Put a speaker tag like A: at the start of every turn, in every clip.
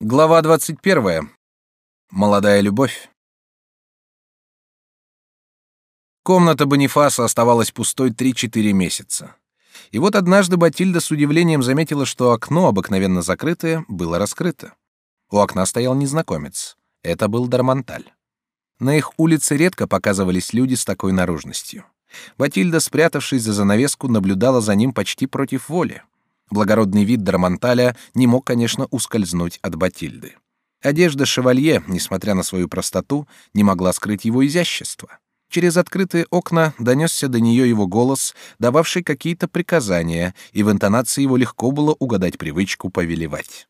A: Глава 21. Молодая любовь. Комната Бонифаса оставалась пустой 3-4 месяца. И вот однажды Батильда с удивлением заметила, что окно, обыкновенно закрытое, было раскрыто. У окна стоял незнакомец. Это был Дармонталь. На их улице редко показывались люди с такой наружностью. Батильда, спрятавшись за занавеску, наблюдала за ним почти против воли. Благородный вид Дармонталя не мог, конечно, ускользнуть от Батильды. Одежда шевалье, несмотря на свою простоту, не могла скрыть его изящество. Через открытые окна донесся до нее его голос, дававший какие-то приказания, и в интонации его легко было угадать привычку повелевать.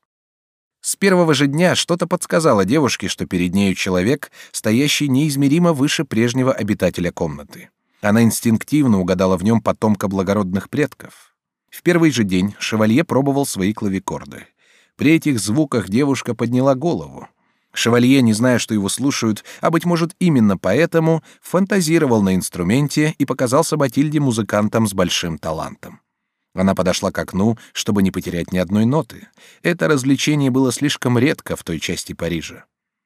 A: С первого же дня что-то подсказало девушке, что перед нею человек, стоящий неизмеримо выше прежнего обитателя комнаты. Она инстинктивно угадала в нем потомка благородных предков. В первый же день шевалье пробовал свои клавикорды. При этих звуках девушка подняла голову. Шевалье, не зная, что его слушают, а быть может именно поэтому, фантазировал на инструменте и показался Батильде музыкантом с большим талантом. Она подошла к окну, чтобы не потерять ни одной ноты. Это развлечение было слишком редко в той части Парижа.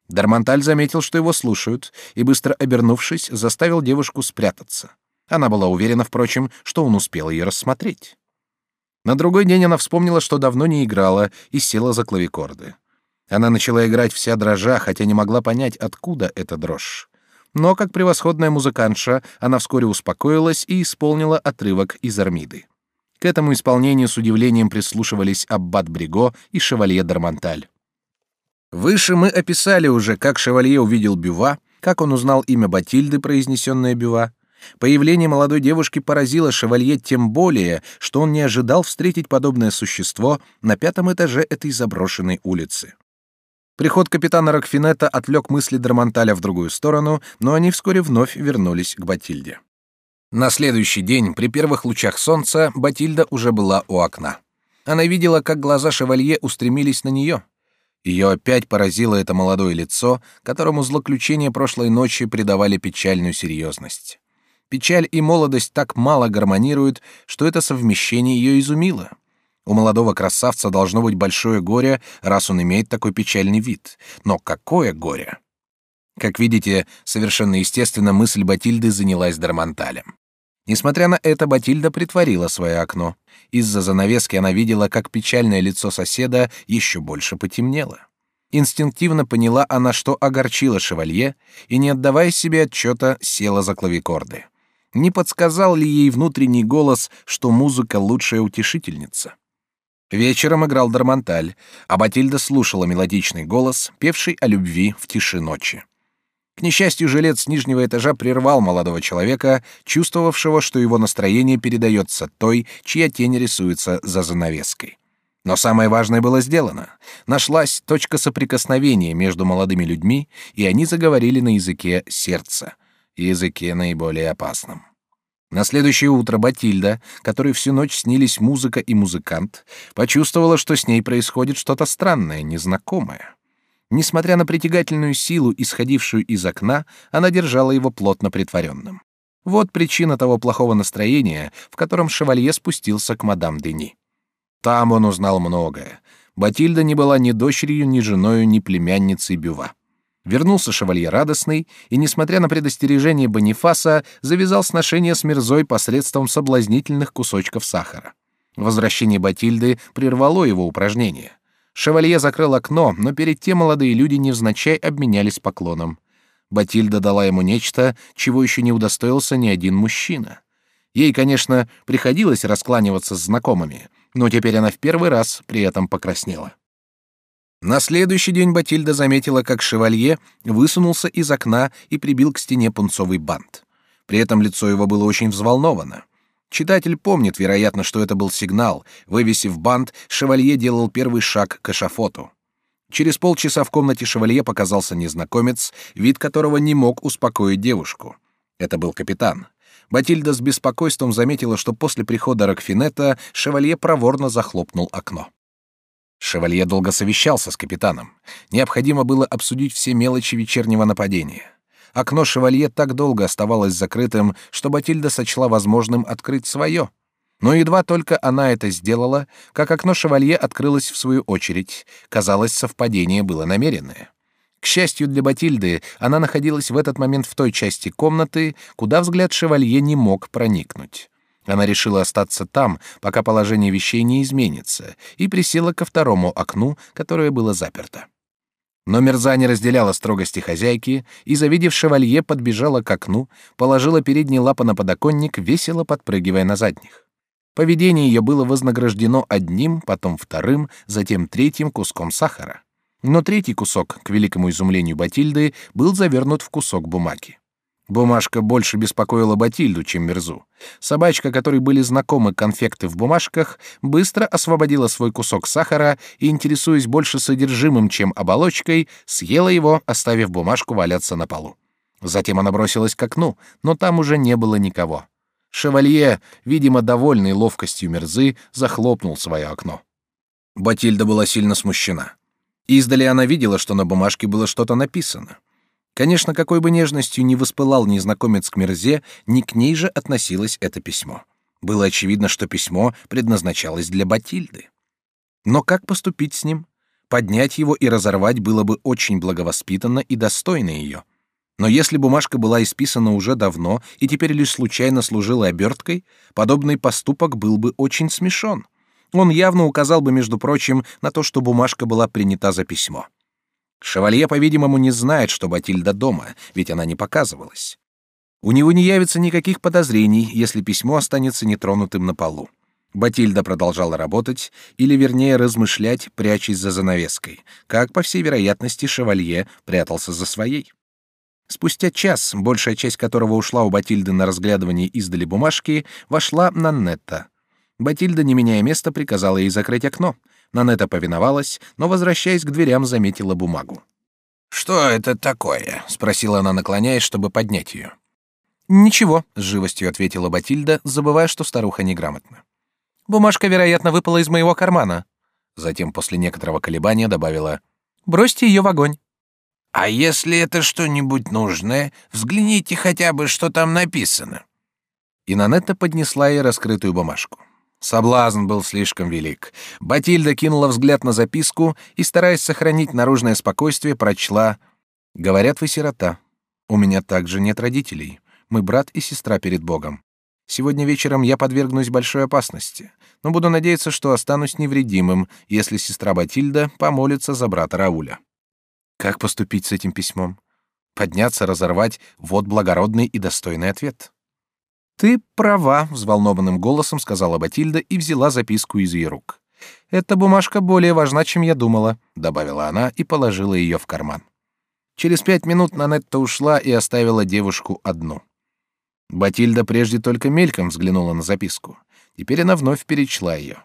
A: Дармонталь заметил, что его слушают, и быстро обернувшись, заставил девушку спрятаться. Она была уверена, впрочем, что он успел ее рассмотреть. На другой день она вспомнила, что давно не играла, и села за клавикорды. Она начала играть вся дрожа, хотя не могла понять, откуда эта дрожь. Но, как превосходная музыкантша, она вскоре успокоилась и исполнила отрывок из Армиды. К этому исполнению с удивлением прислушивались Аббат Бриго и Шевалье Дармонталь. Выше мы описали уже, как Шевалье увидел Бюва, как он узнал имя Батильды, произнесенное Бюва, Появление молодой девушки поразило шевалье тем более, что он не ожидал встретить подобное существо на пятом этаже этой заброшенной улицы. Приход капитана Рокфинета отвлек мысли Драмонталя в другую сторону, но они вскоре вновь вернулись к Батильде. На следующий день, при первых лучах солнца, Батильда уже была у окна. Она видела, как глаза шевалье устремились на нее. Ее опять поразило это молодое лицо, которому злоключения прошлой ночи придавали печальную серьезность. Печаль и молодость так мало гармонируют, что это совмещение ее изумило. У молодого красавца должно быть большое горе, раз он имеет такой печальный вид. Но какое горе? Как видите, совершенно естественно мысль Батильды занялась Дармонталем. Несмотря на это, Батильда притворила свое окно. Из-за занавески она видела, как печальное лицо соседа еще больше потемнело. Инстинктивно поняла она, что огорчила шевалье, и, не отдавая себе отчета, села за клавикорды. Не подсказал ли ей внутренний голос, что музыка лучшая утешительница? Вечером играл Дармонталь, а Батильда слушала мелодичный голос, певший о любви в тиши ночи. К несчастью, жилец с нижнего этажа прервал молодого человека, чувствовавшего, что его настроение передается той, чья тень рисуется за занавеской. Но самое важное было сделано. Нашлась точка соприкосновения между молодыми людьми, и они заговорили на языке сердца языке наиболее опасном. На следующее утро Батильда, которой всю ночь снились музыка и музыкант, почувствовала, что с ней происходит что-то странное, незнакомое. Несмотря на притягательную силу, исходившую из окна, она держала его плотно притворенным. Вот причина того плохого настроения, в котором шевалье спустился к мадам Дени. Там он узнал многое. Батильда не была ни дочерью, ни женою, ни племянницей Бюва. Вернулся шевалье радостный и, несмотря на предостережение Бонифаса, завязал сношение с Мирзой посредством соблазнительных кусочков сахара. Возвращение Батильды прервало его упражнение. Шевалье закрыл окно, но перед тем молодые люди невзначай обменялись поклоном. Батильда дала ему нечто, чего еще не удостоился ни один мужчина. Ей, конечно, приходилось раскланиваться с знакомыми, но теперь она в первый раз при этом покраснела. На следующий день Батильда заметила, как шевалье высунулся из окна и прибил к стене пунцовый бант. При этом лицо его было очень взволновано. Читатель помнит, вероятно, что это был сигнал. Вывесив бант, шевалье делал первый шаг к эшафоту. Через полчаса в комнате шевалье показался незнакомец, вид которого не мог успокоить девушку. Это был капитан. Батильда с беспокойством заметила, что после прихода Рокфинета шевалье проворно захлопнул окно. Шевалье долго совещался с капитаном. Необходимо было обсудить все мелочи вечернего нападения. Окно шевалье так долго оставалось закрытым, что Батильда сочла возможным открыть свое. Но едва только она это сделала, как окно шевалье открылось в свою очередь. Казалось, совпадение было намеренное. К счастью для Батильды, она находилась в этот момент в той части комнаты, куда взгляд шевалье не мог проникнуть. Она решила остаться там, пока положение вещей не изменится, и присела ко второму окну, которое было заперто. Но Мерза не разделяла строгости хозяйки и, завидев шевалье, подбежала к окну, положила передние лапы на подоконник, весело подпрыгивая на задних. Поведение ее было вознаграждено одним, потом вторым, затем третьим куском сахара. Но третий кусок, к великому изумлению Батильды, был завернут в кусок бумаги. Бумажка больше беспокоила Батильду, чем Мерзу. Собачка, которой были знакомы конфекты в бумажках, быстро освободила свой кусок сахара и, интересуясь больше содержимым, чем оболочкой, съела его, оставив бумажку валяться на полу. Затем она бросилась к окну, но там уже не было никого. Шевалье, видимо, довольный ловкостью Мерзы, захлопнул свое окно. Батильда была сильно смущена. Издали она видела, что на бумажке было что-то написано. Конечно, какой бы нежностью ни воспылал незнакомец к Мерзе, не к ней же относилось это письмо. Было очевидно, что письмо предназначалось для Батильды. Но как поступить с ним? Поднять его и разорвать было бы очень благовоспитанно и достойно ее. Но если бумажка была исписана уже давно и теперь лишь случайно служила оберткой, подобный поступок был бы очень смешон. Он явно указал бы, между прочим, на то, что бумажка была принята за письмо. Шевалье, по-видимому, не знает, что Батильда дома, ведь она не показывалась. У него не явится никаких подозрений, если письмо останется нетронутым на полу. Батильда продолжала работать, или, вернее, размышлять, прячась за занавеской, как, по всей вероятности, шевалье прятался за своей. Спустя час, большая часть которого ушла у Батильды на разглядывание издали бумажки, вошла Наннетта. Батильда, не меняя места, приказала ей закрыть окно. Нанета повиновалась, но, возвращаясь к дверям, заметила бумагу.
B: «Что это такое?» — спросила она, наклоняясь, чтобы поднять ее.
A: «Ничего», — с живостью ответила Батильда, забывая, что старуха неграмотна. «Бумажка, вероятно, выпала из моего кармана». Затем, после некоторого колебания, добавила «Бросьте ее в огонь».
B: «А если это что-нибудь нужное, взгляните хотя бы, что там написано».
A: И Нанетта поднесла ей раскрытую бумажку. Соблазн был слишком велик. Батильда кинула взгляд на записку и, стараясь сохранить наружное спокойствие, прочла «Говорят, вы сирота. У меня также нет родителей. Мы брат и сестра перед Богом. Сегодня вечером я подвергнусь большой опасности, но буду надеяться, что останусь невредимым, если сестра Батильда помолится за брата Рауля». Как поступить с этим письмом? Подняться, разорвать — вот благородный и достойный ответ. «Ты права», — взволнованным голосом сказала Батильда и взяла записку из ее рук. «Эта бумажка более важна, чем я думала», — добавила она и положила ее в карман. Через пять минут Нанетта ушла и оставила девушку одну. Батильда прежде только мельком взглянула на записку. Теперь она вновь перечла ее.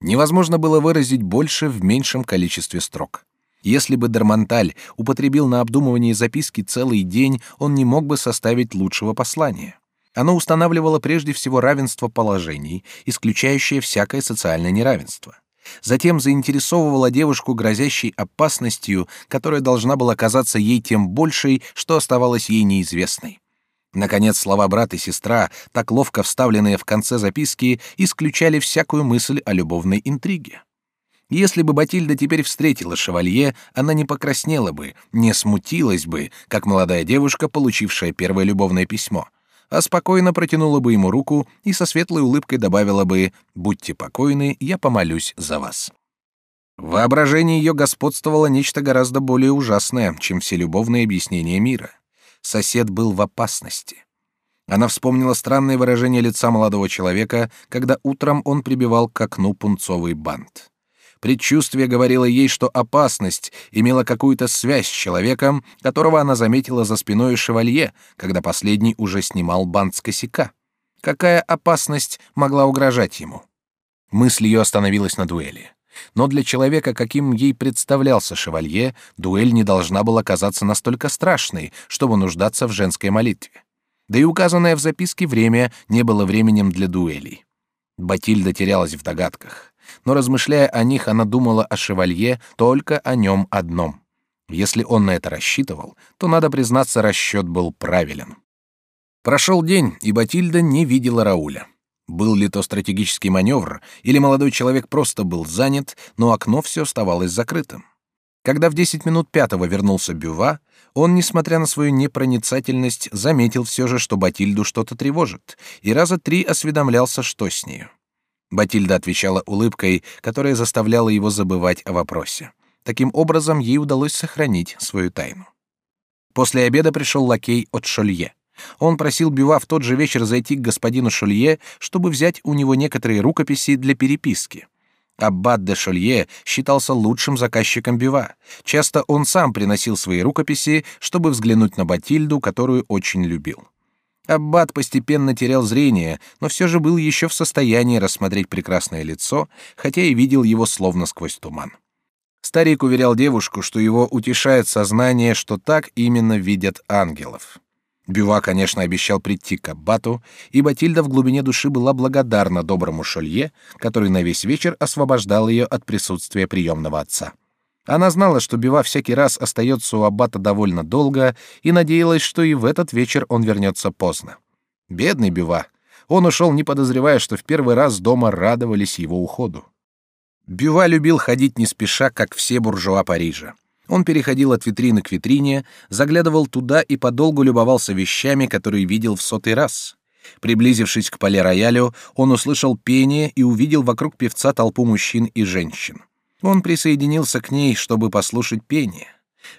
A: Невозможно было выразить больше в меньшем количестве строк. Если бы Дармонталь употребил на обдумывание записки целый день, он не мог бы составить лучшего послания. Оно устанавливало прежде всего равенство положений, исключающее всякое социальное неравенство. Затем заинтересовывало девушку грозящей опасностью, которая должна была казаться ей тем большей, что оставалось ей неизвестной. Наконец, слова брат и сестра, так ловко вставленные в конце записки, исключали всякую мысль о любовной интриге. Если бы Батильда теперь встретила шевалье, она не покраснела бы, не смутилась бы, как молодая девушка, получившая первое любовное письмо — а спокойно протянула бы ему руку и со светлой улыбкой добавила бы «Будьте покойны, я помолюсь за вас». В воображении ее господствовало нечто гораздо более ужасное, чем все любовные объяснения мира. Сосед был в опасности. Она вспомнила странное выражение лица молодого человека, когда утром он прибивал к окну пунцовый бант. Предчувствие говорило ей, что опасность имела какую-то связь с человеком, которого она заметила за спиной шевалье, когда последний уже снимал бант с косяка. Какая опасность могла угрожать ему? Мысль ее остановилась на дуэли. Но для человека, каким ей представлялся шевалье, дуэль не должна была казаться настолько страшной, чтобы нуждаться в женской молитве. Да и указанное в записке время не было временем для дуэлей. Батильда терялась в догадках но размышляя о них, она думала о шевалье только о нем одном. Если он на это рассчитывал, то, надо признаться, расчет был правилен. Прошел день, и Батильда не видела Рауля. Был ли то стратегический маневр, или молодой человек просто был занят, но окно все оставалось закрытым. Когда в десять минут пятого вернулся Бюва, он, несмотря на свою непроницательность, заметил все же, что Батильду что-то тревожит, и раза три осведомлялся, что с нею. Батильда отвечала улыбкой, которая заставляла его забывать о вопросе. Таким образом, ей удалось сохранить свою тайну. После обеда пришел лакей от Шолье. Он просил Бюва в тот же вечер зайти к господину Шолье, чтобы взять у него некоторые рукописи для переписки. Аббат де Шолье считался лучшим заказчиком Бюва. Часто он сам приносил свои рукописи, чтобы взглянуть на Батильду, которую очень любил. Аббат постепенно терял зрение, но все же был еще в состоянии рассмотреть прекрасное лицо, хотя и видел его словно сквозь туман. Старик уверял девушку, что его утешает сознание, что так именно видят ангелов. Бюва, конечно, обещал прийти к аббату, и Батильда в глубине души была благодарна доброму Шолье, который на весь вечер освобождал ее от присутствия приемного отца. Она знала, что Бюва всякий раз остается у аббата довольно долго, и надеялась, что и в этот вечер он вернется поздно. Бедный Бюва. Он ушел, не подозревая, что в первый раз дома радовались его уходу. Бюва любил ходить не спеша, как все буржуа Парижа. Он переходил от витрины к витрине, заглядывал туда и подолгу любовался вещами, которые видел в сотый раз. Приблизившись к поле-роялю, он услышал пение и увидел вокруг певца толпу мужчин и женщин. Он присоединился к ней, чтобы послушать пение.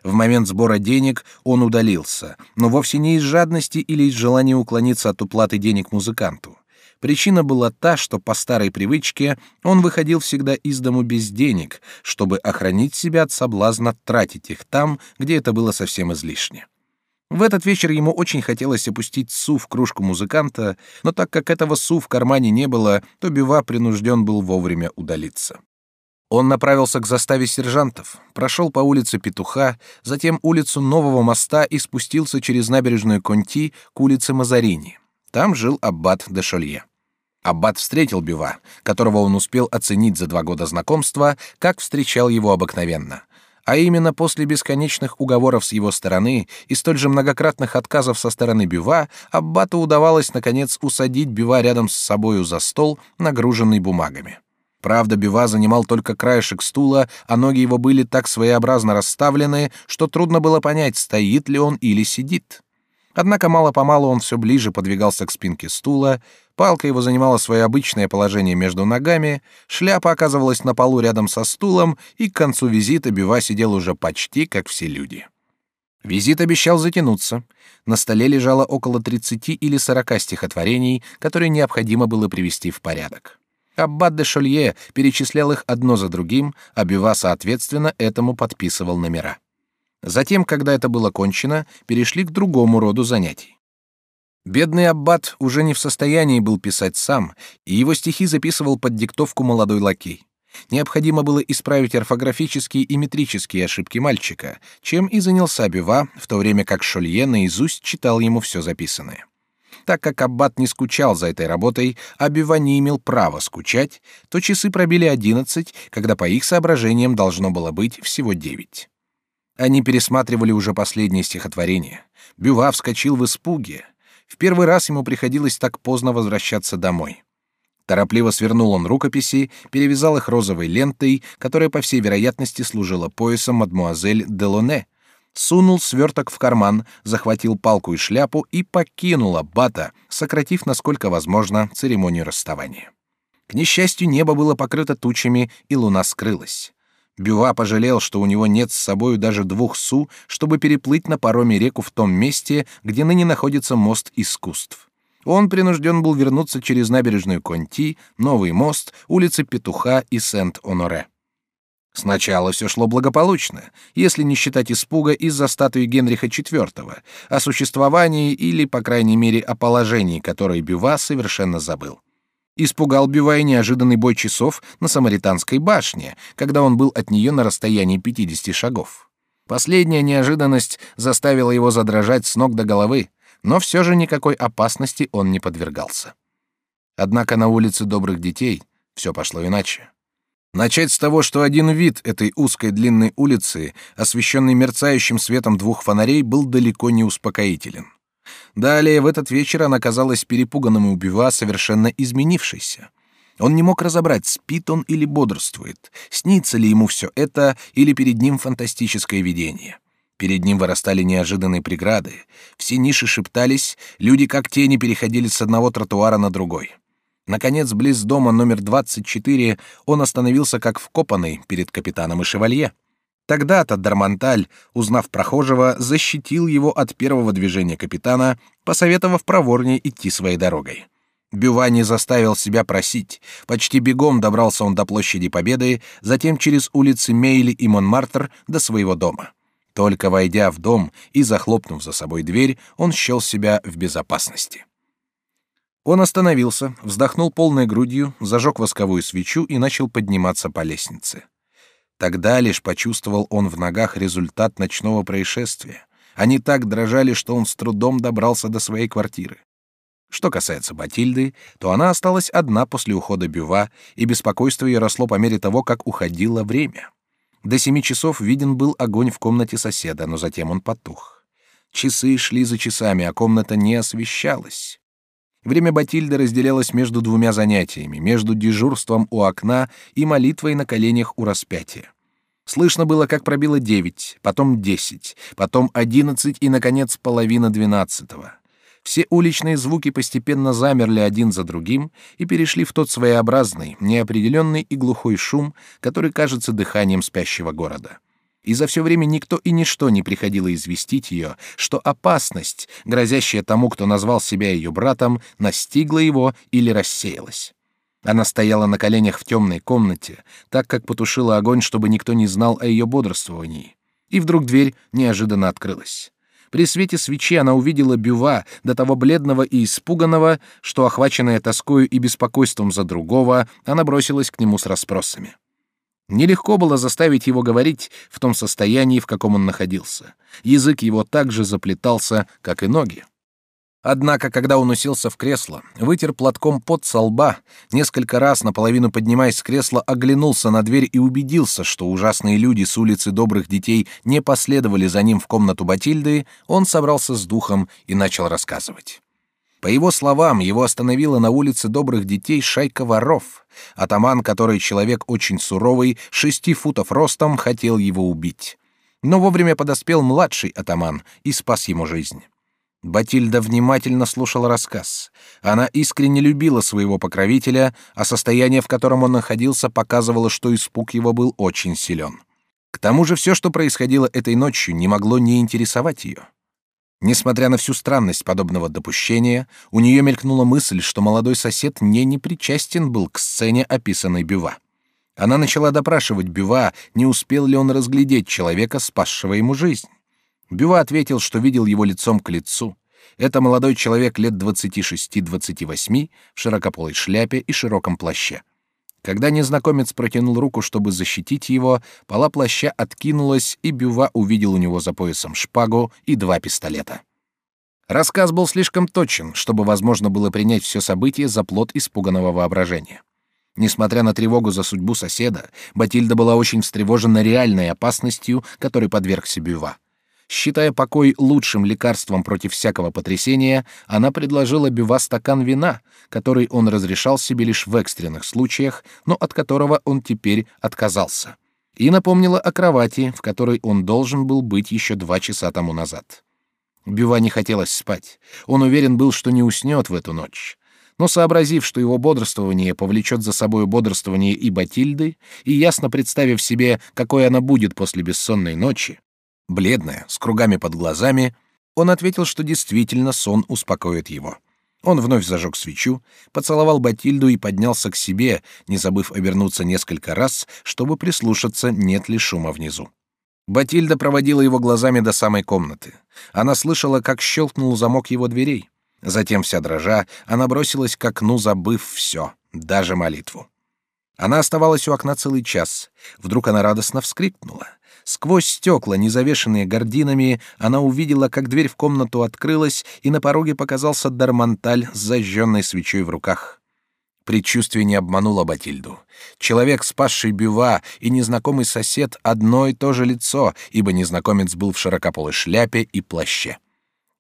A: В момент сбора денег он удалился, но вовсе не из жадности или из желания уклониться от уплаты денег музыканту. Причина была та, что по старой привычке он выходил всегда из дому без денег, чтобы охранить себя от соблазна тратить их там, где это было совсем излишне. В этот вечер ему очень хотелось опустить су в кружку музыканта, но так как этого су в кармане не было, то Бива принужден был вовремя удалиться. Он направился к заставе сержантов, прошел по улице Петуха, затем улицу Нового моста и спустился через набережную Конти к улице Мазарини. Там жил аббат де Шолье. Аббат встретил Бюва, которого он успел оценить за два года знакомства, как встречал его обыкновенно. А именно после бесконечных уговоров с его стороны и столь же многократных отказов со стороны Бюва, Аббату удавалось, наконец, усадить Бюва рядом с собою за стол, нагруженный бумагами. Правда, Бюва занимал только краешек стула, а ноги его были так своеобразно расставлены, что трудно было понять, стоит ли он или сидит. Однако мало-помалу он все ближе подвигался к спинке стула, палка его занимала свое обычное положение между ногами, шляпа оказывалась на полу рядом со стулом, и к концу визита Бюва сидел уже почти как все люди. Визит обещал затянуться. На столе лежало около 30 или 40 стихотворений, которые необходимо было привести в порядок. Аббат де Шолье перечислял их одно за другим, а Бюва, соответственно, этому подписывал номера. Затем, когда это было кончено, перешли к другому роду занятий. Бедный аббат уже не в состоянии был писать сам, и его стихи записывал под диктовку молодой лакей. Необходимо было исправить орфографические и метрические ошибки мальчика, чем и занялся Бюва, в то время как Шолье наизусть читал ему все записанное. Так как аббат не скучал за этой работой, а Бюва не имел права скучать, то часы пробили одиннадцать, когда по их соображениям должно было быть всего девять. Они пересматривали уже последнее стихотворение. Бюва вскочил в испуге. В первый раз ему приходилось так поздно возвращаться домой. Торопливо свернул он рукописи, перевязал их розовой лентой, которая, по всей вероятности, служила поясом мадмуазель Делоне, сунул сверток в карман, захватил палку и шляпу и покинул аббата, сократив, насколько возможно, церемонию расставания. К несчастью, небо было покрыто тучами, и луна скрылась. Бюва пожалел, что у него нет с собою даже двух су, чтобы переплыть на пароме реку в том месте, где ныне находится мост искусств. Он принужден был вернуться через набережную Конти, Новый мост, улицы Петуха и Сент-Оноре. Сначала все шло благополучно, если не считать испуга из-за статуи Генриха IV, о существовании или, по крайней мере, о положении, которое Бюва совершенно забыл. Испугал Бюва и неожиданный бой часов на Самаританской башне, когда он был от нее на расстоянии 50 шагов. Последняя неожиданность заставила его задрожать с ног до головы, но все же никакой опасности он не подвергался. Однако на улице добрых детей все пошло иначе. Начать с того, что один вид этой узкой длинной улицы, освещенный мерцающим светом двух фонарей, был далеко не успокоителен. Далее в этот вечер она казалась перепуганным и убива, совершенно изменившейся. Он не мог разобрать, спит он или бодрствует, снится ли ему все это или перед ним фантастическое видение. Перед ним вырастали неожиданные преграды, все ниши шептались, люди как тени переходили с одного тротуара на другой. Наконец, близ дома номер 24 он остановился как вкопанный перед капитаном и шевалье. Тогда-то Дармонталь, узнав прохожего, защитил его от первого движения капитана, посоветовав проворнее идти своей дорогой. Бюва не заставил себя просить. Почти бегом добрался он до площади Победы, затем через улицы Мейли и Монмартр до своего дома. Только войдя в дом и захлопнув за собой дверь, он счел себя в безопасности. Он остановился, вздохнул полной грудью, зажег восковую свечу и начал подниматься по лестнице. Тогда лишь почувствовал он в ногах результат ночного происшествия. Они так дрожали, что он с трудом добрался до своей квартиры. Что касается Батильды, то она осталась одна после ухода Бюва, и беспокойство ее росло по мере того, как уходило время. До семи часов виден был огонь в комнате соседа, но затем он потух. Часы шли за часами, а комната не освещалась. Время Батильды разделялось между двумя занятиями, между дежурством у окна и молитвой на коленях у распятия. Слышно было, как пробило девять, потом десять, потом одиннадцать и, наконец, половина двенадцатого. Все уличные звуки постепенно замерли один за другим и перешли в тот своеобразный, неопределенный и глухой шум, который кажется дыханием спящего города. И за все время никто и ничто не приходило известить ее, что опасность, грозящая тому, кто назвал себя ее братом, настигла его или рассеялась. Она стояла на коленях в темной комнате, так как потушила огонь, чтобы никто не знал о ее бодрствовании. И вдруг дверь неожиданно открылась. При свете свечи она увидела Бюва, до того бледного и испуганного, что, охваченная тоскою и беспокойством за другого, она бросилась к нему с расспросами. Нелегко было заставить его говорить в том состоянии, в каком он находился. Язык его так же заплетался, как и ноги. Однако, когда он уселся в кресло, вытер платком пот со лба, несколько раз, наполовину поднимаясь с кресла, оглянулся на дверь и убедился, что ужасные люди с улицы добрых детей не последовали за ним в комнату Батильды, он собрался с духом и начал рассказывать. По его словам, его остановила на улице добрых детей шайка воров. Атаман, который человек очень суровый, шести футов ростом, хотел его убить. Но вовремя подоспел младший атаман и спас ему жизнь. Батильда внимательно слушала рассказ. Она искренне любила своего покровителя, а состояние, в котором он находился, показывало, что испуг его был очень силен. К тому же все, что происходило этой ночью, не могло не интересовать ее. Несмотря на всю странность подобного допущения, у нее мелькнула мысль, что молодой сосед не непричастен был к сцене, описанной Бюва. Она начала допрашивать Бюва, не успел ли он разглядеть человека, спасшего ему жизнь. Бюва ответил, что видел его лицом к лицу. Это молодой человек лет 26-28 в широкополой шляпе и широком плаще. Когда незнакомец протянул руку, чтобы защитить его, пола плаща откинулась, и Бюва увидел у него за поясом шпагу и два пистолета. Рассказ был слишком точен, чтобы возможно было принять все событие за плод испуганного воображения. Несмотря на тревогу за судьбу соседа, Батильда была очень встревожена реальной опасностью, которой подвергся Бюва. Считая покой лучшим лекарством против всякого потрясения, она предложила Бюва стакан вина, который он разрешал себе лишь в экстренных случаях, но от которого он теперь отказался, и напомнила о кровати, в которой он должен был быть еще два часа тому назад. Бюва не хотелось спать. Он уверен был, что не уснет в эту ночь. Но сообразив, что его бодрствование повлечет за собой бодрствование и Батильды, и ясно представив себе, какой она будет после бессонной ночи, Бледная, с кругами под глазами, он ответил, что действительно сон успокоит его. Он вновь зажег свечу, поцеловал Батильду и поднялся к себе, не забыв обернуться несколько раз, чтобы прислушаться, нет ли шума внизу. Батильда проводила его глазами до самой комнаты. Она слышала, как щелкнул замок его дверей. Затем, вся дрожа, она бросилась к окну, забыв все, даже молитву. Она оставалась у окна целый час. Вдруг она радостно вскрикнула. Сквозь стекла, не завешенные гардинами, она увидела, как дверь в комнату открылась, и на пороге показался Дармонталь с зажженной свечой в руках. Предчувствие не обмануло Батильду. Человек, спасший Бюва, и незнакомый сосед — одно и то же лицо, ибо незнакомец был в широкополой шляпе и плаще.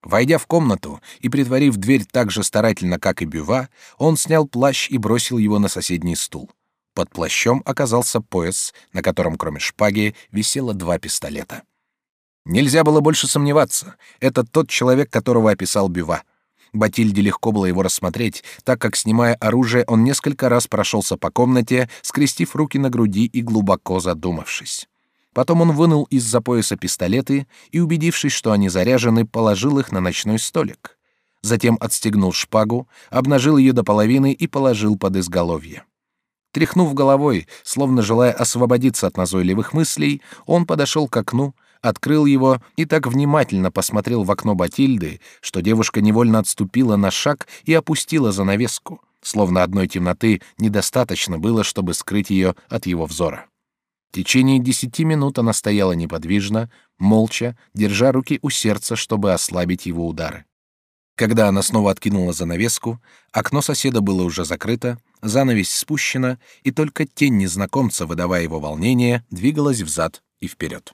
A: Войдя в комнату и притворив дверь так же старательно, как и Бюва, он снял плащ и бросил его на соседний стул. Под плащом оказался пояс, на котором кроме шпаги висело два пистолета. Нельзя было больше сомневаться. Это тот человек, которого описал Бюва. Батильде легко было его рассмотреть, так как, снимая оружие, он несколько раз прошелся по комнате, скрестив руки на груди и глубоко задумавшись. Потом он вынул из-за пояса пистолеты и, убедившись, что они заряжены, положил их на ночной столик. Затем отстегнул шпагу, обнажил ее до половины и положил под изголовье. Тряхнув головой, словно желая освободиться от назойливых мыслей, он подошел к окну, открыл его и так внимательно посмотрел в окно Батильды, что девушка невольно отступила на шаг и опустила занавеску, словно одной темноты недостаточно было, чтобы скрыть ее от его взора. В течение десяти минут она стояла неподвижно, молча, держа руки у сердца, чтобы ослабить его удары. Когда она снова откинула занавеску, окно соседа было уже закрыто, занавесь спущена, и только тень незнакомца, выдавая его волнение, двигалась взад и вперед.